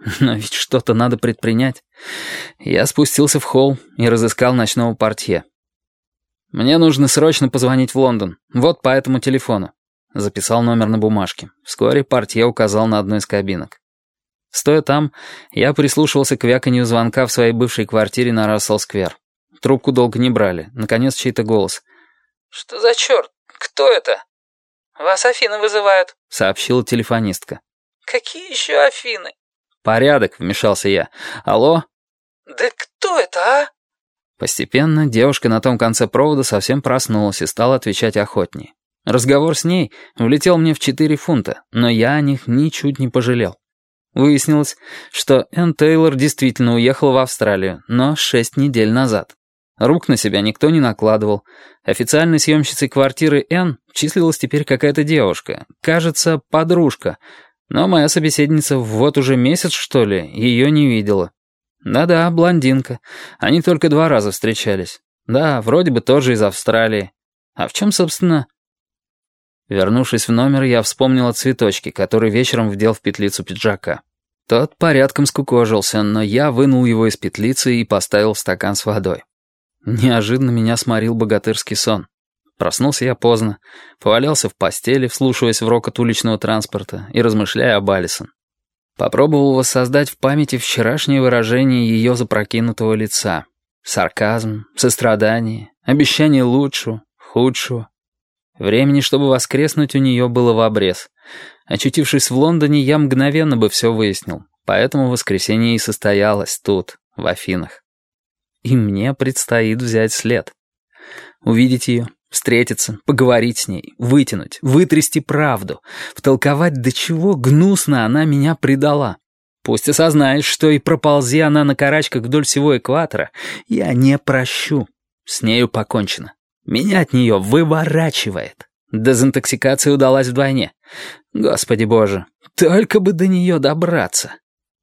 Но ведь что-то надо предпринять. Я спустился в холл и разыскал ночного портье. «Мне нужно срочно позвонить в Лондон. Вот по этому телефону». Записал номер на бумажке. Вскоре портье указал на одну из кабинок. Стоя там, я прислушивался к вяканью звонка в своей бывшей квартире на Рассел-сквер. Трубку долго не брали. Наконец, чей-то голос. «Что за черт? Кто это?» «Вас Афины вызывают», — сообщила телефонистка. «Какие еще Афины?» «Порядок», — вмешался я. «Алло?» «Да кто это, а?» Постепенно девушка на том конце провода совсем проснулась и стала отвечать охотнее. Разговор с ней влетел мне в четыре фунта, но я о них ничуть не пожалел. Выяснилось, что Энн Тейлор действительно уехала в Австралию, но шесть недель назад. Рук на себя никто не накладывал. Официальной съемщицей квартиры Энн числилась теперь какая-то девушка, кажется, подружка, но моя собеседница вот уже месяц, что ли, ее не видела. Да-да, блондинка. Они только два раза встречались. Да, вроде бы тоже из Австралии. А в чем, собственно... Вернувшись в номер, я вспомнил о цветочке, который вечером вдел в петлицу пиджака. Тот порядком скукожился, но я вынул его из петлицы и поставил стакан с водой. Неожиданно меня сморил богатырский сон. Проснулся я поздно, повалялся в постели, вслушиваясь в рокот уличного транспорта и размышляя об Алисон. Попробовал воссоздать в памяти вчерашнее выражение ее запрокинутого лица. Сарказм, сострадание, обещание лучшего, худшего. Времени, чтобы воскреснуть, у нее было в обрез. Очутившись в Лондоне, я мгновенно бы все выяснил. Поэтому воскресенье и состоялось тут, в Афинах. И мне предстоит взять след. Увидеть ее, Встретиться, поговорить с ней, вытянуть, вытрясти правду, втолковать, до чего гнусно она меня предала. Пусть осознает, что и проползи она на карачках вдоль всего экватора, я не прощу. С нею покончено. Меня от нее выворачивает. Дезинтоксикация удалась вдвойне. Господи боже, только бы до нее добраться.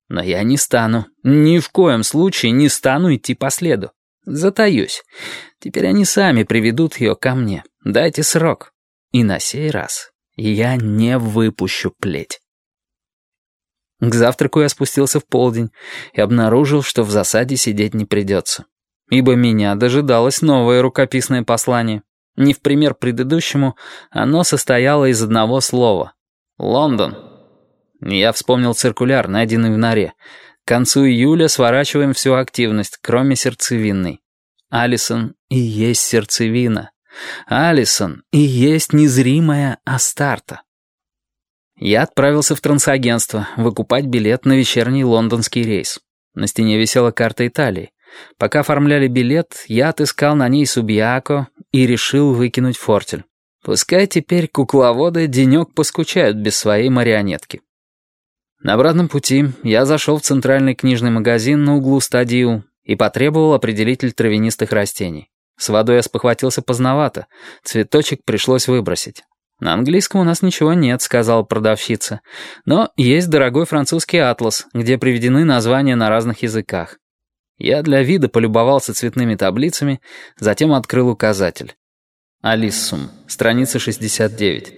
Но я не стану, ни в коем случае не стану идти по следу. Затаюсь. Теперь они сами приведут ее ко мне. Дайте срок. И на сей раз я не выпущу плеть. К завтраку я спустился в полдень и обнаружил, что в засаде сидеть не придется. Ибо меня дожидалось новое рукописное послание. Не в пример предыдущему, оно состояло из одного слова. «Лондон». Я вспомнил циркуляр, найденный в норе. К концу июля сворачиваем всю активность, кроме сердцевинной. Алисон и есть сердцевина. Алисон и есть незримая Астарта. Я отправился в трансагентство выкупать билет на вечерний лондонский рейс. На стене висела карта Италии. Пока оформляли билет, я отыскал на ней Субьяко и решил выкинуть фортель. Пускай теперь кукловоды денек поскучают без своей марионетки. На обратном пути я зашел в центральный книжный магазин на углу стадию и потребовал определитель травянистых растений. С водой я спохватился поздновато, цветочек пришлось выбросить. «На английском у нас ничего нет», — сказала продавщица. «Но есть дорогой французский атлас, где приведены названия на разных языках». Я для вида полюбовался цветными таблицами, затем открыл указатель. «Алиссум», страница 69.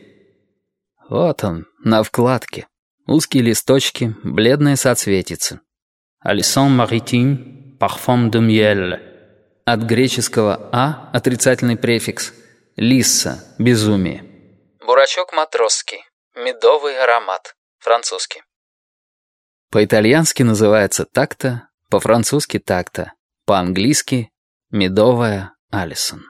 Вот он, на вкладке. Узкие листочки, бледные соцветицы. «Алиссон маритим, парфум de miel». От греческого «а» — отрицательный префикс. «Лисса» — безумие. Бурачок матросский. Медовый аромат. Французский. По-итальянски называется «такта», по-французски «такта», по-английски «медовая Алисон».